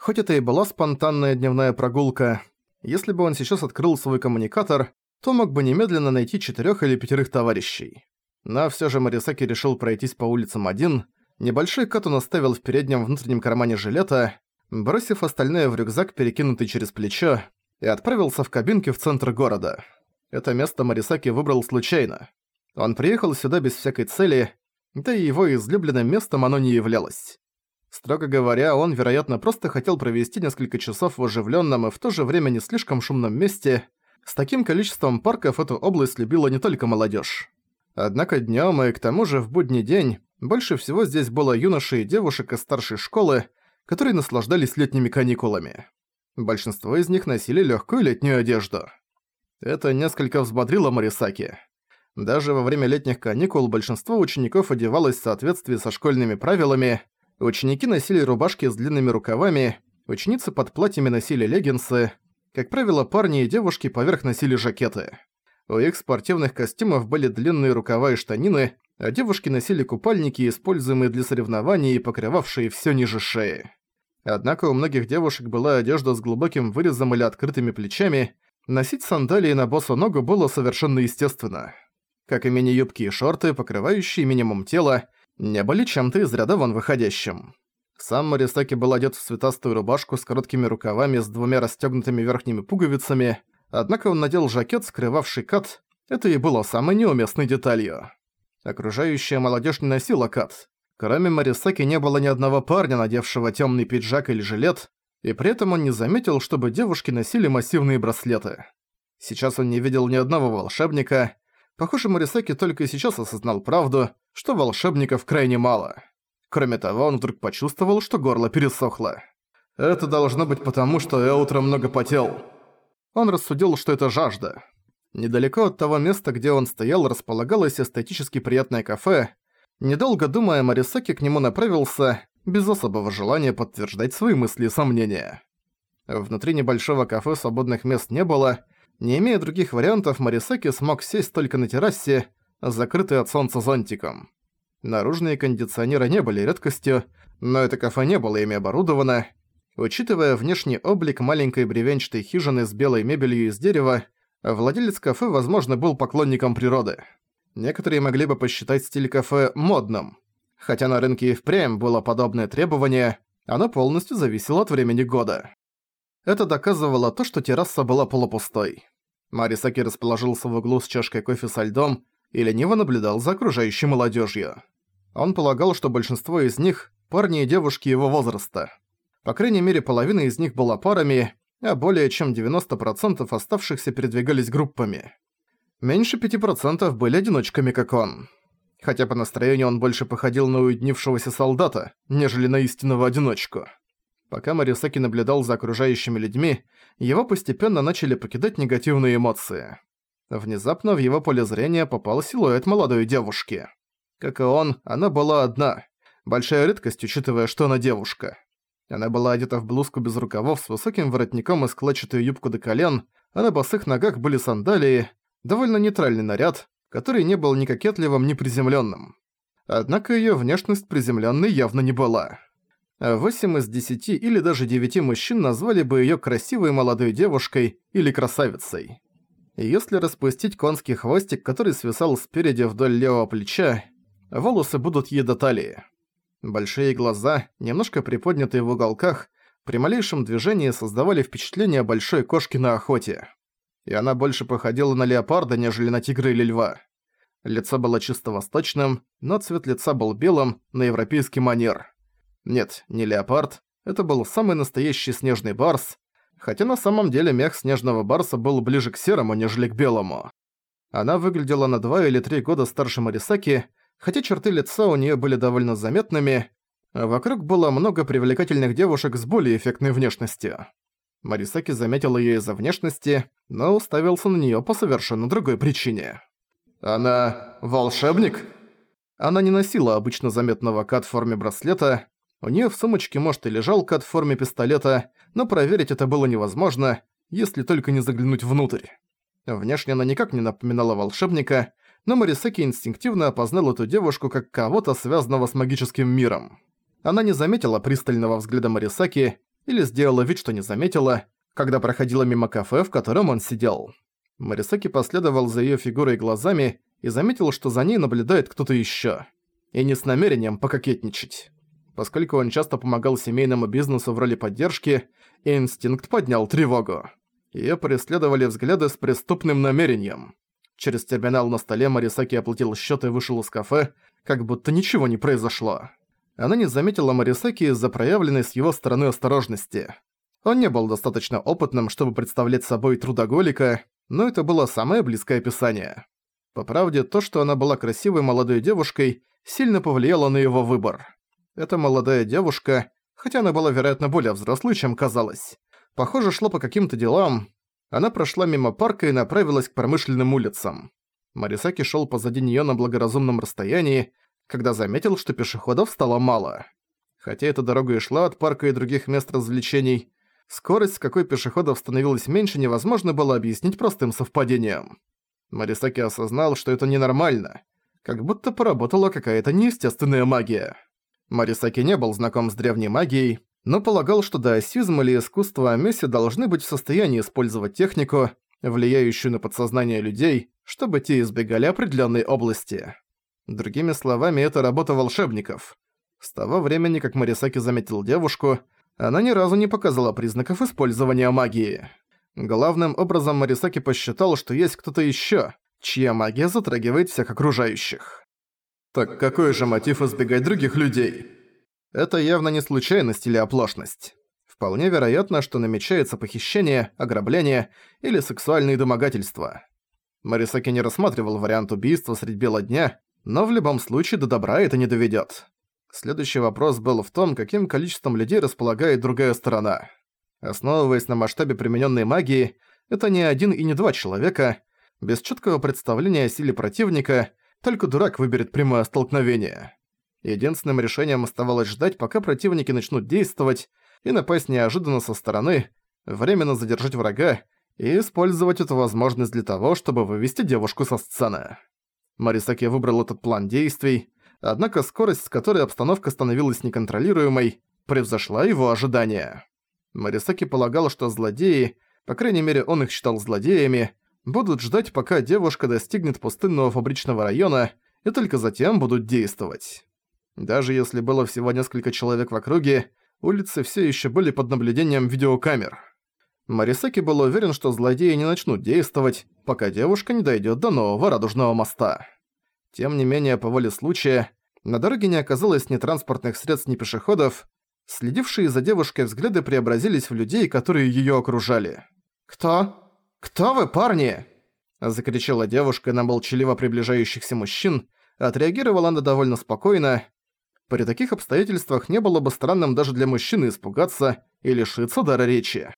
Хоть это и была спонтанная дневная прогулка, если бы он сейчас открыл свой коммуникатор, то мог бы немедленно найти четырёх или пятерых товарищей. Но всё же Марисаки решил пройтись по улицам один. Небольшой кат он оставил в переднем внутреннем кармане жилета, бросив остальное в рюкзак, перекинутый через плечо, и отправился в кабинке в центр города. Это место Марисаки выбрал случайно. Он приехал сюда без всякой цели, да и его излюбленным местом оно не являлось. Строго говоря, он, вероятно, просто хотел провести несколько часов в оживленном и в то же время не слишком шумном месте. С таким количеством парков эту область любила не только молодежь. Однако днем и к тому же в будний день больше всего здесь было юношей и девушек из старшей школы, которые наслаждались летними каникулами. Большинство из них носили легкую летнюю одежду. Это несколько взбодрило Марисаки. Даже во время летних каникул большинство учеников одевалось в соответствии со школьными правилами, Ученики носили рубашки с длинными рукавами, ученицы под платьями носили леггинсы, как правило, парни и девушки поверх носили жакеты. У их спортивных костюмов были длинные рукава и штанины, а девушки носили купальники, используемые для соревнований и покрывавшие всё ниже шеи. Однако у многих девушек была одежда с глубоким вырезом или открытыми плечами, носить сандалии на босу ногу было совершенно естественно. Как и мини-юбки и шорты, покрывающие минимум тела, не были чем-то из ряда вон выходящим. Сам Марисаки был одет в цветастую рубашку с короткими рукавами с двумя расстёгнутыми верхними пуговицами, однако он надел жакет, скрывавший кат, это и было самой неуместной деталью. Окружающая молодежь не носила кат. Кроме Марисаки не было ни одного парня, надевшего темный пиджак или жилет, и при этом он не заметил, чтобы девушки носили массивные браслеты. Сейчас он не видел ни одного волшебника. Похоже, Марисаки только сейчас осознал правду, что волшебников крайне мало. Кроме того, он вдруг почувствовал, что горло пересохло. Это должно быть потому, что я утром много потел. Он рассудил, что это жажда. Недалеко от того места, где он стоял, располагалось эстетически приятное кафе. Недолго думая, Марисаки к нему направился, без особого желания подтверждать свои мысли и сомнения. Внутри небольшого кафе свободных мест не было. Не имея других вариантов, Марисаки смог сесть только на террасе, закрытый от солнца зонтиком. Наружные кондиционеры не были редкостью, но это кафе не было ими оборудовано. Учитывая внешний облик маленькой бревенчатой хижины с белой мебелью из дерева, владелец кафе, возможно, был поклонником природы. Некоторые могли бы посчитать стиль кафе модным. Хотя на рынке и впрямь было подобное требование, оно полностью зависело от времени года. Это доказывало то, что терраса была полупустой. Марисаки расположился в углу с чашкой кофе со льдом и лениво наблюдал за окружающей молодежью. Он полагал, что большинство из них – парни и девушки его возраста. По крайней мере, половина из них была парами, а более чем 90% оставшихся передвигались группами. Меньше 5% были одиночками, как он. Хотя по настроению он больше походил на уединившегося солдата, нежели на истинного одиночку. Пока Марисаки наблюдал за окружающими людьми, его постепенно начали покидать негативные эмоции. Внезапно в его поле зрения попал силуэт молодой девушки. Как и он, она была одна. Большая редкость, учитывая, что она девушка. Она была одета в блузку без рукавов с высоким воротником и складчатую юбку до колен, а на босых ногах были сандалии, довольно нейтральный наряд, который не был ни кокетливым, ни приземленным. Однако ее внешность приземленной явно не была. Восемь из десяти или даже девяти мужчин назвали бы ее красивой молодой девушкой или красавицей. Если распустить конский хвостик, который свисал спереди вдоль левого плеча, волосы будут ей до талии. Большие глаза, немножко приподнятые в уголках, при малейшем движении создавали впечатление большой кошки на охоте. И она больше походила на леопарда, нежели на тигра или льва. Лицо было чисто восточным, но цвет лица был белым, на европейский манер. Нет, не леопард, это был самый настоящий снежный барс, хотя на самом деле мех снежного барса был ближе к серому, нежели к белому. Она выглядела на два или три года старше Марисаки, хотя черты лица у нее были довольно заметными, а вокруг было много привлекательных девушек с более эффектной внешностью. Марисаки заметил ее из-за внешности, но уставился на нее по совершенно другой причине. «Она... волшебник?» Она не носила обычно заметного кат в форме браслета, у нее в сумочке может и лежал кат в форме пистолета, но проверить это было невозможно, если только не заглянуть внутрь. Внешне она никак не напоминала волшебника, но Марисаки инстинктивно опознал эту девушку как кого-то связанного с магическим миром. Она не заметила пристального взгляда Марисаки или сделала вид, что не заметила, когда проходила мимо кафе, в котором он сидел. Марисаки последовал за её фигурой глазами и заметил, что за ней наблюдает кто-то ещё. И не с намерением пококетничать. Поскольку он часто помогал семейному бизнесу в роли поддержки, инстинкт поднял тревогу. Её преследовали взгляды с преступным намерением. Через терминал на столе Марисаки оплатил счёт и вышел из кафе, как будто ничего не произошло. Она не заметила Марисаки из-за проявленной с его стороны осторожности. Он не был достаточно опытным, чтобы представлять собой трудоголика, но это было самое близкое описание. По правде, то, что она была красивой молодой девушкой, сильно повлияло на его выбор. Эта молодая девушка, хотя она была, вероятно, более взрослой, чем казалось, похоже, шла по каким-то делам. Она прошла мимо парка и направилась к промышленным улицам. Марисаки шел позади нее на благоразумном расстоянии, когда заметил, что пешеходов стало мало. Хотя эта дорога и шла от парка и других мест развлечений, скорость, с какой пешеходов становилось меньше, невозможно было объяснить простым совпадением. Марисаки осознал, что это ненормально, как будто поработала какая-то неестественная магия. Марисаки не был знаком с древней магией, но полагал, что даосизм или искусство Амеси должны быть в состоянии использовать технику, влияющую на подсознание людей, чтобы те избегали определенной области. Другими словами, это работа волшебников. С того времени, как Марисаки заметил девушку, она ни разу не показала признаков использования магии. Главным образом Марисаки посчитал, что есть кто-то ещё, чья магия затрагивает всех окружающих. Так какой же мотив избегать других людей? Это явно не случайность или оплошность. Вполне вероятно, что намечается похищение, ограбление или сексуальные домогательства. Марисаки не рассматривал вариант убийства средь бела дня, но в любом случае до добра это не доведёт. Следующий вопрос был в том, каким количеством людей располагает другая сторона. Основываясь на масштабе применённой магии, это не один и не два человека. Без чёткого представления о силе противника только дурак выберет прямое столкновение. Единственным решением оставалось ждать, пока противники начнут действовать, и напасть неожиданно со стороны, временно задержать врага и использовать эту возможность для того, чтобы вывести девушку со сцены. Марисаки выбрал этот план действий, однако скорость, с которой обстановка становилась неконтролируемой, превзошла его ожидания. Марисаки полагал, что злодеи, по крайней мере он их считал злодеями, будут ждать, пока девушка достигнет пустынного фабричного района, и только затем будут действовать. Даже если было всего несколько человек в округе, улицы все еще были под наблюдением видеокамер. Марисаки был уверен, что злодеи не начнут действовать, пока девушка не дойдет до нового радужного моста. Тем не менее, по воле случая, на дороге не оказалось ни транспортных средств, ни пешеходов. Следившие за девушкой взгляды преобразились в людей, которые её окружали. «Кто?» «Кто вы, парни?» Закричала девушка на молчаливо приближающихся мужчин, отреагировала она довольно спокойно. При таких обстоятельствах не было бы странным даже для мужчины испугаться и лишиться дара речи.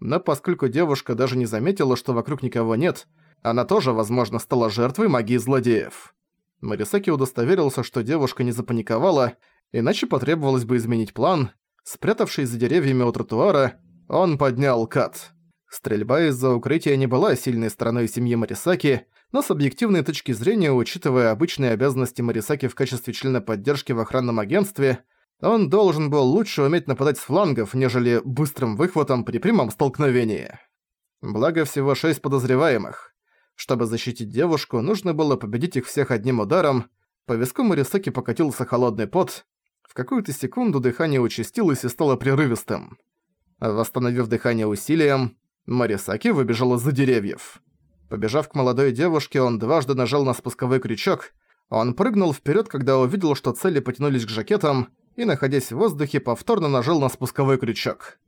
Но поскольку девушка даже не заметила, что вокруг никого нет, она тоже, возможно, стала жертвой магии злодеев. Марисаки удостоверился, что девушка не запаниковала, иначе потребовалось бы изменить план. Спрятавшись за деревьями у тротуара, он поднял кат. Стрельба из-за укрытия не была сильной стороной семьи Марисаки, но с объективной точки зрения, учитывая обычные обязанности Марисаки в качестве члена поддержки в охранном агентстве, он должен был лучше уметь нападать с флангов, нежели быстрым выхватом при прямом столкновении. Благо всего шесть подозреваемых. Чтобы защитить девушку, нужно было победить их всех одним ударом. По виску Марисаки покатился холодный пот. В какую-то секунду дыхание участилось и стало прерывистым. Восстановив дыхание усилием, Марисаки выбежал из-за деревьев. Побежав к молодой девушке, он дважды нажал на спусковой крючок. Он прыгнул вперед, когда увидел, что цели потянулись к жакетам, и, находясь в воздухе, повторно нажал на спусковой крючок.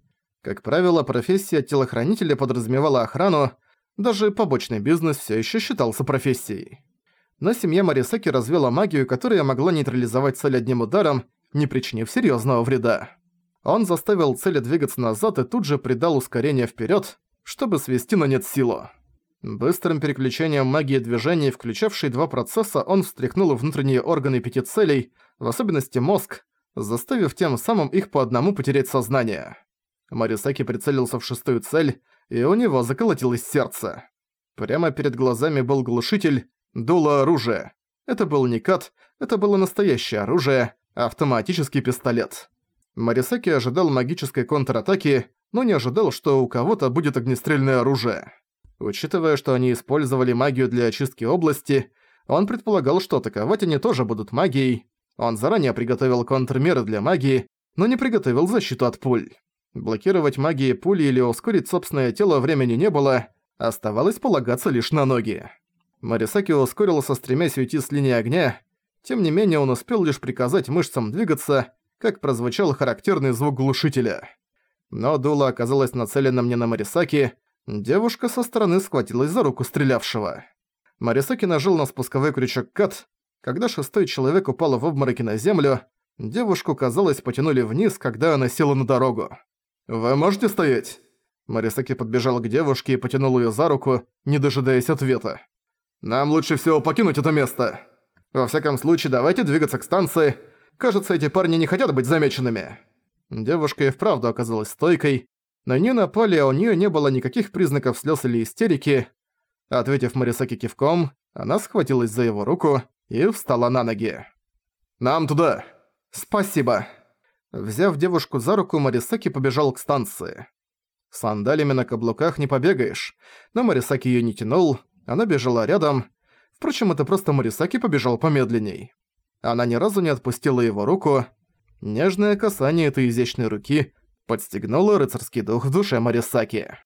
Как правило, профессия телохранителя подразумевала охрану, даже побочный бизнес все еще считался профессией. Но семья Марисаки развела магию, которая могла нейтрализовать цель одним ударом, не причинив серьезного вреда. Он заставил цели двигаться назад и тут же придал ускорение вперед, чтобы свести на нет силу. Быстрым переключением магии движений, включавшей два процесса, он встряхнул внутренние органы пяти целей, в особенности мозг, заставив тем самым их по одному потерять сознание. Марисаки прицелился в шестую цель, и у него заколотилось сердце. Прямо перед глазами был глушитель, дуло оружия. Это был не кат, это было настоящее оружие, автоматический пистолет. Марисаки ожидал магической контратаки, но не ожидал, что у кого-то будет огнестрельное оружие. Учитывая, что они использовали магию для очистки области, он предполагал, что атаковать они тоже будут магией. Он заранее приготовил контрмеры для магии, но не приготовил защиту от пуль. Блокировать магией пули или ускорить собственное тело времени не было, оставалось полагаться лишь на ноги. Марисаки ускорился, стремясь уйти с линии огня, тем не менее он успел лишь приказать мышцам двигаться, как прозвучал характерный звук глушителя. Но дуло оказалось нацеленным не на Марисаки, девушка со стороны схватилась за руку стрелявшего. Марисаки нажал на спусковой крючок кат. Когда шестой человек упал в обмороке на землю, девушку, казалось, потянули вниз, когда она села на дорогу. «Вы можете стоять?» Марисаки подбежал к девушке и потянул её за руку, не дожидаясь ответа. «Нам лучше всего покинуть это место. Во всяком случае, давайте двигаться к станции. Кажется, эти парни не хотят быть замеченными». Девушка и вправду оказалась стойкой. На неё напали, а у неё не было никаких признаков слёз или истерики. Ответив Марисаки кивком, она схватилась за его руку и встала на ноги. «Нам туда!» «Спасибо!» Взяв девушку за руку, Марисаки побежал к станции. Сандалями на каблуках не побегаешь, но Марисаки её не тянул, она бежала рядом. Впрочем, это просто Марисаки побежал помедленней. Она ни разу не отпустила его руку. Нежное касание этой изящной руки подстегнуло рыцарский дух в душе Марисаки.